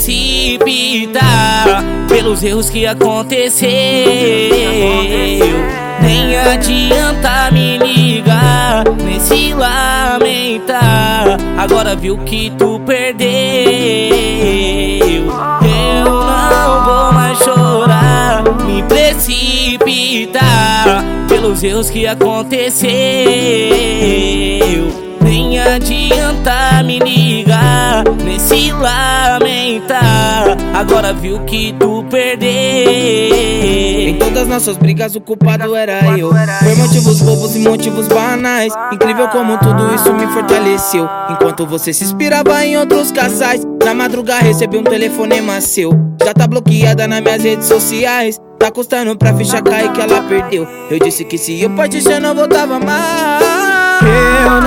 precipitar pelos erros que aconteceu. Nem adianta me ligar, nem se lamentar. Agora viu que tu perdeu. Eu não vou mais chorar, me precipitar pelos erros que aconteceu. Nem adianta Agora viu que tu perdeu. Em todas nossas brigas o culpado era eu. Por motivos bobos e motivos banais. Incrível como tudo isso me fortaleceu. Enquanto você se inspirava em outros casais. Na madrugada recebi um telefonema seu. Já tá bloqueada nas minhas redes sociais. Tá custando pra ficha cair que ela perdeu. Eu disse que se eu partisse eu não voltava mais. Eu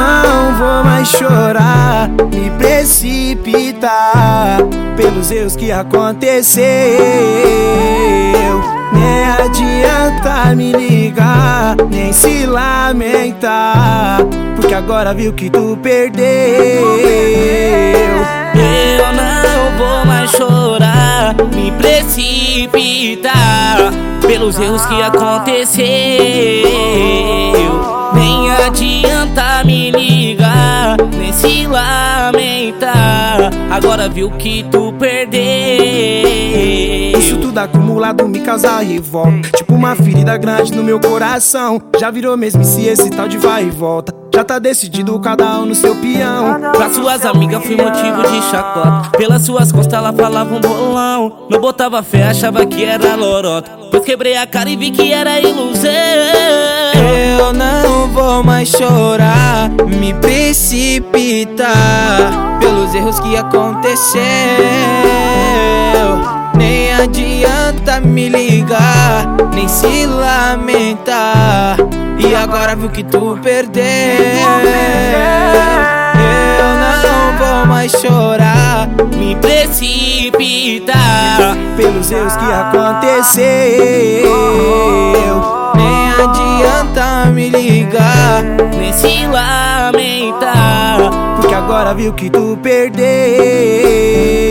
me precipitar pelos erros que aconteceu. Nem adianta me ligar, nem se lamentar, porque agora viu que tu perdeu. Eu não vou mais chorar, me precipitar pelos erros que aconteceu. Nem adianta Agora viu que tu perdeu. Isso tudo acumulado me causa revolta. Tipo uma ferida grande no meu coração. Já virou mesmo se esse tal de vai e volta. Já tá decidido cada um no seu peão. Pra suas amigas fui motivo de chacota. Pelas suas costas ela falava um bolão. Não botava fé, achava que era lorota. Pois quebrei a cara e vi que era ilusão. Eu não vou mais chorar, me precipitar pelos erros que aconteceu. Nem adianta me ligar, nem se lamentar. E agora viu que tu perdeu. Eu não vou mais chorar, Me precipitar Pelos erros que aconteceu. Agora viu que tu perdeu.